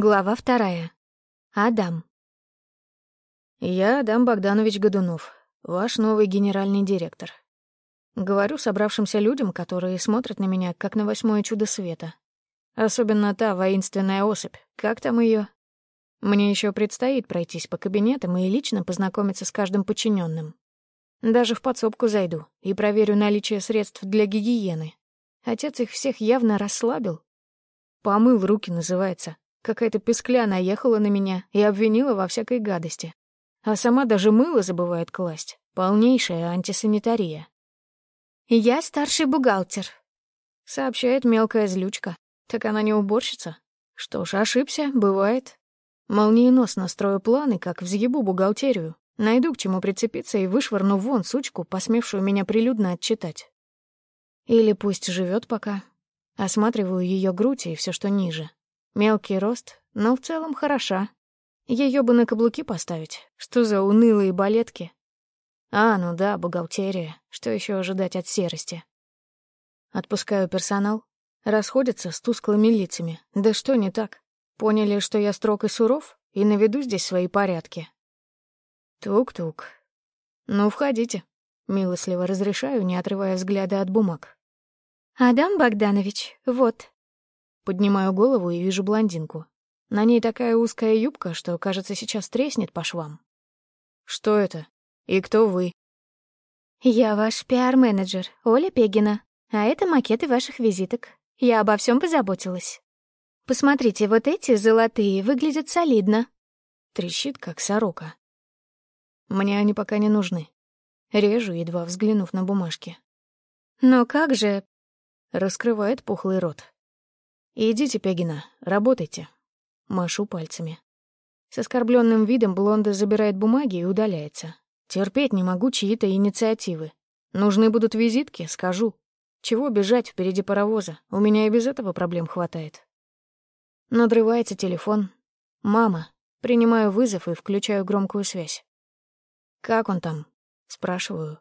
Глава вторая. Адам. Я Адам Богданович Годунов, ваш новый генеральный директор. Говорю собравшимся людям, которые смотрят на меня, как на восьмое чудо света. Особенно та воинственная особь, как там ее? Мне еще предстоит пройтись по кабинетам и лично познакомиться с каждым подчиненным. Даже в подсобку зайду и проверю наличие средств для гигиены. Отец их всех явно расслабил. Помыл руки, называется. Какая-то пескля наехала на меня и обвинила во всякой гадости. А сама даже мыло забывает класть. Полнейшая антисанитария. «Я старший бухгалтер», — сообщает мелкая злючка. Так она не уборщица? Что ж, ошибся, бывает. Молниеносно строю планы, как взъебу бухгалтерию. Найду к чему прицепиться и вышвырну вон сучку, посмевшую меня прилюдно отчитать. Или пусть живет пока. Осматриваю ее грудь и все, что ниже. Мелкий рост, но в целом хороша. Ее бы на каблуки поставить. Что за унылые балетки? А, ну да, бухгалтерия. Что еще ожидать от серости? Отпускаю персонал. Расходятся с тусклыми лицами. Да что не так? Поняли, что я строг и суров, и наведу здесь свои порядки. Тук-тук. Ну, входите. Милостливо разрешаю, не отрывая взгляда от бумаг. «Адам Богданович, вот, Поднимаю голову и вижу блондинку. На ней такая узкая юбка, что, кажется, сейчас треснет по швам. «Что это? И кто вы?» «Я ваш пиар-менеджер, Оля Пегина, а это макеты ваших визиток. Я обо всем позаботилась. Посмотрите, вот эти золотые выглядят солидно». Трещит, как сорока. Мне они пока не нужны. Режу, едва взглянув на бумажки. «Но как же...» Раскрывает пухлый рот. «Идите, Пегина, работайте». Машу пальцами. С оскорбленным видом Блонда забирает бумаги и удаляется. Терпеть не могу чьи-то инициативы. Нужны будут визитки, скажу. Чего бежать впереди паровоза? У меня и без этого проблем хватает. Надрывается телефон. «Мама». Принимаю вызов и включаю громкую связь. «Как он там?» — спрашиваю.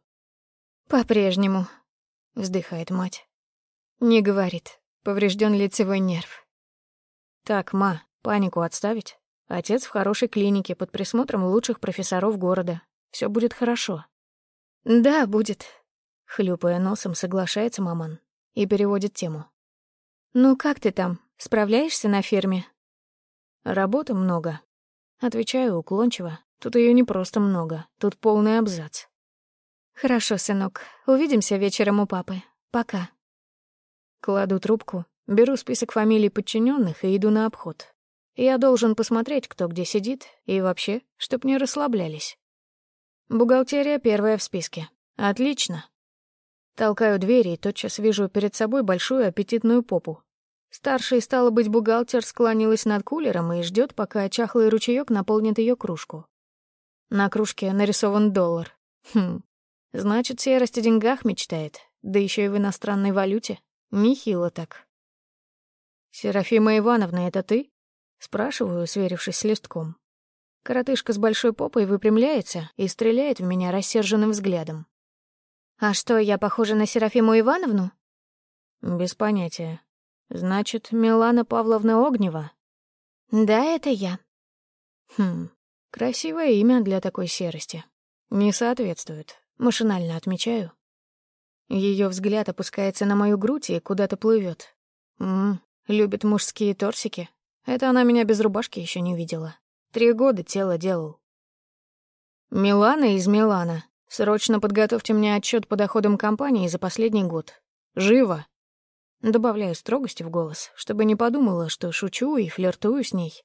«По-прежнему», — вздыхает мать. «Не говорит. Поврежден лицевой нерв. Так, ма, панику отставить. Отец в хорошей клинике под присмотром лучших профессоров города. Все будет хорошо. Да, будет. Хлюпая носом, соглашается маман и переводит тему. Ну как ты там? Справляешься на ферме? Работы много. Отвечаю уклончиво. Тут ее не просто много, тут полный абзац. Хорошо, сынок. Увидимся вечером у папы. Пока. Кладу трубку, беру список фамилий подчиненных и иду на обход. Я должен посмотреть, кто где сидит, и вообще, чтоб не расслаблялись. Бухгалтерия первая в списке. Отлично. Толкаю двери и тотчас вижу перед собой большую аппетитную попу. Старший, стало быть, бухгалтер склонилась над кулером и ждет, пока чахлый ручеек наполнит ее кружку. На кружке нарисован доллар. Хм, значит, серость о деньгах мечтает, да еще и в иностранной валюте. Нехило так. «Серафима Ивановна, это ты?» Спрашиваю, сверившись с листком. Коротышка с большой попой выпрямляется и стреляет в меня рассерженным взглядом. «А что, я похожа на Серафиму Ивановну?» «Без понятия. Значит, Милана Павловна Огнева?» «Да, это я». «Хм, красивое имя для такой серости. Не соответствует. Машинально отмечаю. Ее взгляд опускается на мою грудь и куда-то плывет. Ммм, любит мужские торсики. Это она меня без рубашки еще не видела. Три года тело делал. Милана из Милана. Срочно подготовьте мне отчет по доходам компании за последний год. Живо. Добавляю строгости в голос, чтобы не подумала, что шучу и флиртую с ней.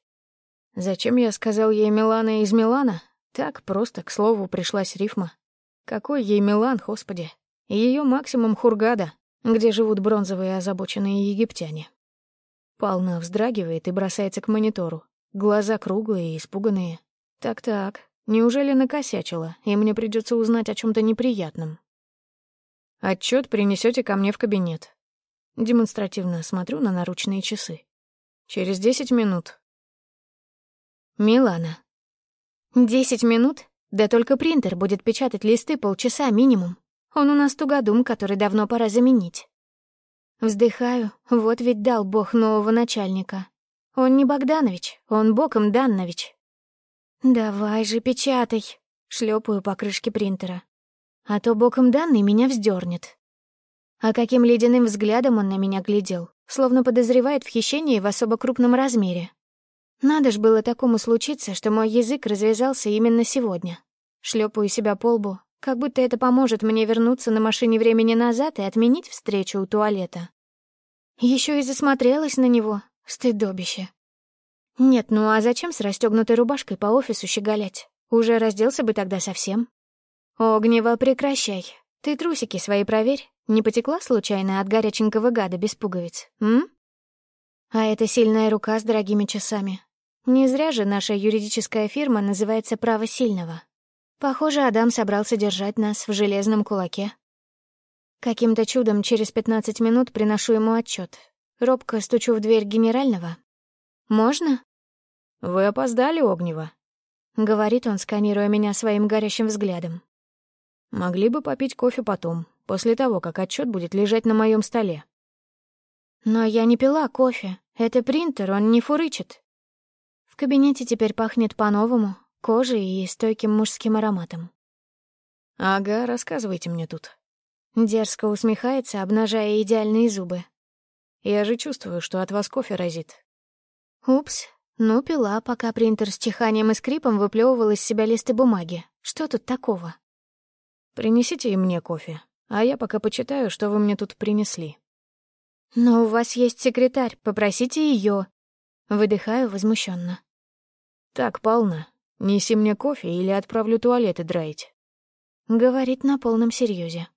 Зачем я сказал ей Милана из Милана? Так просто, к слову, пришлась рифма. Какой ей Милан, господи. Ее максимум Хургада, где живут бронзовые озабоченные египтяне. Полна вздрагивает и бросается к монитору. Глаза круглые и испуганные. Так-так, неужели накосячила, и мне придется узнать о чем то неприятном? Отчет принесете ко мне в кабинет. Демонстративно смотрю на наручные часы. Через десять минут. Милана. Десять минут? Да только принтер будет печатать листы полчаса минимум. Он у нас тугодум, который давно пора заменить. Вздыхаю, вот ведь дал бог нового начальника. Он не Богданович, он Боком Даннович. «Давай же, печатай!» — шлепаю по крышке принтера. А то Боком Данный меня вздернет. А каким ледяным взглядом он на меня глядел, словно подозревает в хищении в особо крупном размере. Надо ж было такому случиться, что мой язык развязался именно сегодня. Шлепаю себя по лбу, как будто это поможет мне вернуться на машине времени назад и отменить встречу у туалета. Еще и засмотрелась на него, стыдобище. Нет, ну а зачем с расстегнутой рубашкой по офису щеголять? Уже разделся бы тогда совсем. Огнева, прекращай. Ты трусики свои проверь. Не потекла случайно от горяченького гада без пуговиц, м? А это сильная рука с дорогими часами. Не зря же наша юридическая фирма называется «Право сильного». Похоже, Адам собрался держать нас в железном кулаке. Каким-то чудом через 15 минут приношу ему отчет. Робко стучу в дверь генерального. «Можно?» «Вы опоздали, Огнева», — говорит он, сканируя меня своим горящим взглядом. «Могли бы попить кофе потом, после того, как отчет будет лежать на моем столе». «Но я не пила кофе. Это принтер, он не фурычит». В кабинете теперь пахнет по-новому, кожей и стойким мужским ароматом. «Ага, рассказывайте мне тут», Дерзко усмехается, обнажая идеальные зубы. «Я же чувствую, что от вас кофе разит». «Упс. Ну, пила, пока принтер с чиханием и скрипом выплевывал из себя листы бумаги. Что тут такого?» «Принесите и мне кофе, а я пока почитаю, что вы мне тут принесли». «Но у вас есть секретарь, попросите ее. Выдыхаю возмущенно. «Так, полно. Неси мне кофе или отправлю туалеты драить». Говорит на полном серьезе.